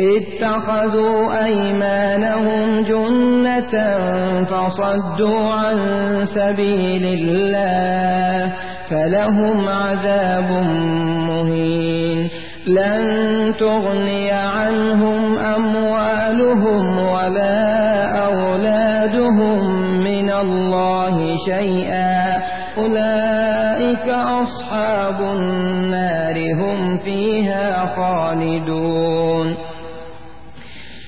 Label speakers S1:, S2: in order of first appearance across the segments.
S1: اتخذوا أيمانهم جنة فصدوا عن سبيل الله فلهم عذاب مهين. لن تغني عنهم أموالهم ولا أولادهم من الله شيئا. أولئك أصحاب النار هم فيها خالدون.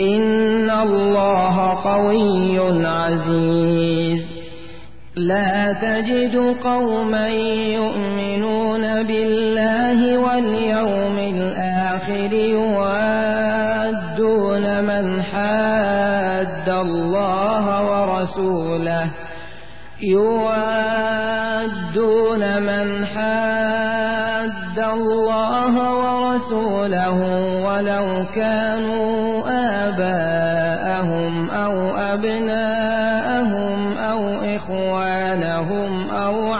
S1: إن الله قوي عزيز. لا تجد قوما يؤمنون بالله واليوم الآخر يوادون من حاد الله ورسوله. يوادون من حاد الله ورسوله ولو كانوا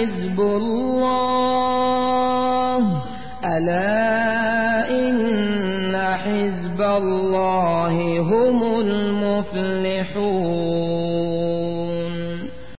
S1: حزب الله. ألا إن حزب الله المفلحون